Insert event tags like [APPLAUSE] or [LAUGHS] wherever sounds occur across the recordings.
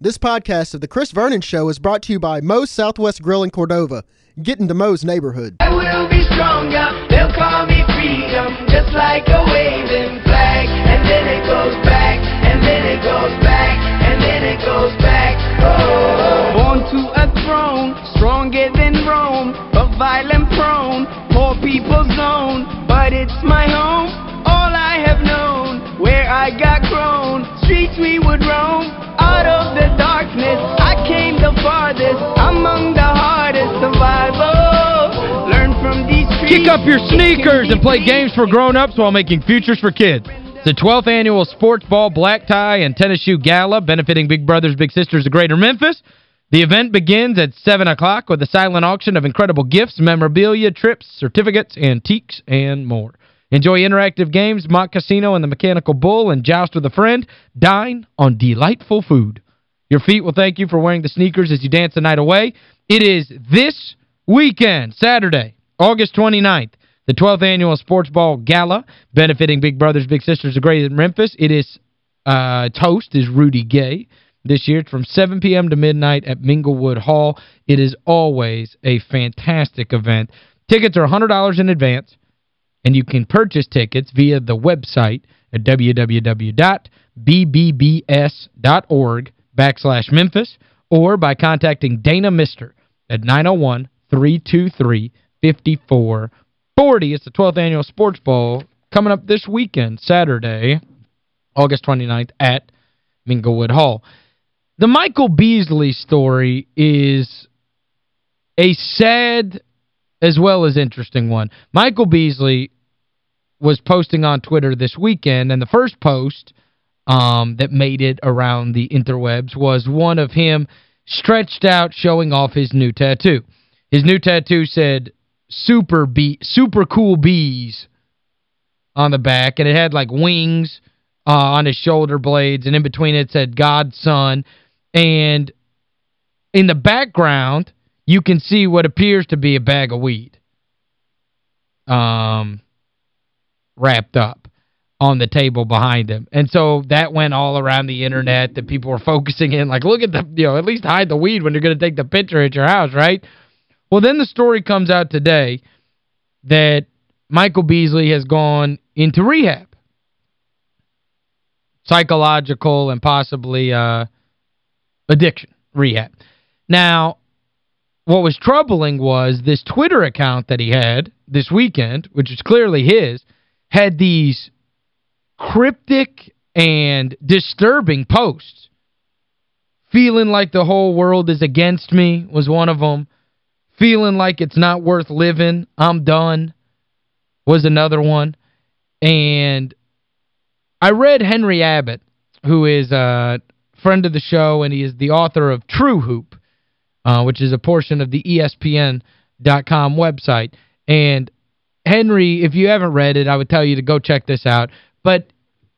This podcast of The Chris Vernon Show is brought to you by Moe's Southwest Grill in Cordova. Get into Moe's neighborhood. I will be stronger. They'll call me freedom, just like a waving flag. And then it goes back, and then it goes back, and then it goes back. Oh. Born to a throne, stronger than Rome, but violent prone, poor people's zone. But it's my home, all I have known, where I got grown. Streets we would roam, out Kick up your sneakers and play games for grown-ups while making futures for kids. The 12th annual Sports Ball Black Tie and Tennis Shoe Gala benefiting Big Brothers Big Sisters of Greater Memphis. The event begins at 7 o'clock with a silent auction of incredible gifts, memorabilia, trips, certificates, antiques, and more. Enjoy interactive games, mock casino, and the mechanical bull, and joust with a friend. Dine on delightful food. Your feet will thank you for wearing the sneakers as you dance the night away. It is this weekend, Saturday, August 29th, the 12th annual Sports Ball Gala benefiting Big Brothers Big Sisters of Greater Memphis. It is uh, host is Rudy Gay. This year it's from 7 p.m. to midnight at Minglewood Hall. It is always a fantastic event. Tickets are $100 in advance. And you can purchase tickets via the website at www.bbbs.org backslash Memphis or by contacting Dana Mister at 901-323-5440. It's the 12th Annual Sports Bowl coming up this weekend, Saturday, August 29th at Minglewood Hall. The Michael Beasley story is a sad as well as interesting one. Michael Beasley was posting on Twitter this weekend, and the first post um, that made it around the interwebs was one of him stretched out showing off his new tattoo. His new tattoo said, super bee, super cool Beas on the back, and it had like wings uh, on his shoulder blades, and in between it said God's Son, and in the background, you can see what appears to be a bag of weed. Um wrapped up on the table behind him. And so that went all around the internet that people were [LAUGHS] focusing in like look at the you know at least hide the weed when you're going to take the picture at your house, right? Well, then the story comes out today that Michael Beasley has gone into rehab. Psychological and possibly uh addiction rehab. Now, what was troubling was this Twitter account that he had this weekend, which is clearly his, had these cryptic and disturbing posts. Feeling like the whole world is against me was one of them. Feeling like it's not worth living, I'm done, was another one. And I read Henry Abbott, who is a friend of the show, and he is the author of True Hoop, uh, which is a portion of the ESPN.com website. And Henry, if you haven't read it, I would tell you to go check this out. But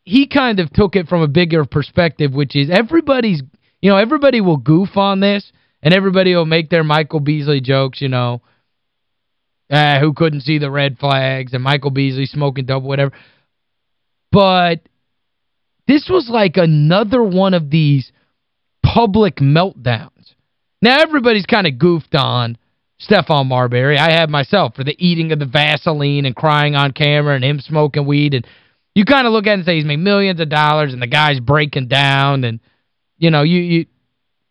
he kind of took it from a bigger perspective, which is everybody's, you know, everybody will goof on this, and everybody will make their Michael Beasley jokes, you know, uh, who couldn't see the red flags, and Michael Beasley smoking double, whatever. But this was like another one of these public meltdowns. Now, everybody's kind of goofed on Stephon Marbury. I have myself for the eating of the Vaseline and crying on camera and him smoking weed. And you kind of look at it and say he's made millions of dollars and the guy's breaking down. And, you know, you, you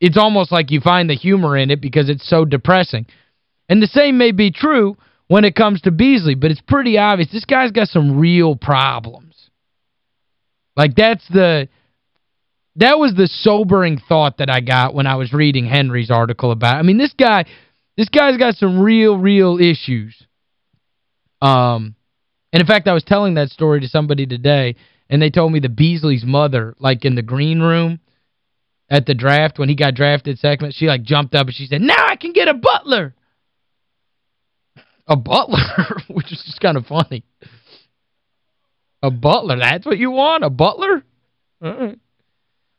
it's almost like you find the humor in it because it's so depressing. And the same may be true when it comes to Beasley, but it's pretty obvious. This guy's got some real problems. Like, that's the... That was the sobering thought that I got when I was reading Henry's article about I mean, this guy this guy's got some real, real issues. Um, and in fact, I was telling that story to somebody today, and they told me the Beasley's mother, like in the green room at the draft, when he got drafted second, she like jumped up and she said, now I can get a butler. A butler? [LAUGHS] Which is just kind of funny. A butler, that's what you want? A butler?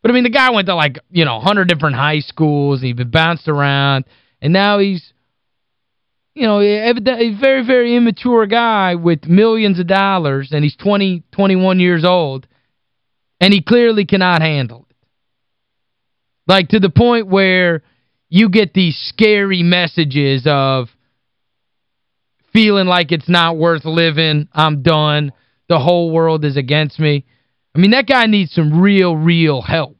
But I mean, the guy went to like, you know, 100 different high schools. He'd been bounced around. And now he's, you know, a very, very immature guy with millions of dollars, and he's 20, 21 years old, and he clearly cannot handle. Like to the point where you get these scary messages of feeling like it's not worth living, I'm done, the whole world is against me. I mean, that guy needs some real, real help.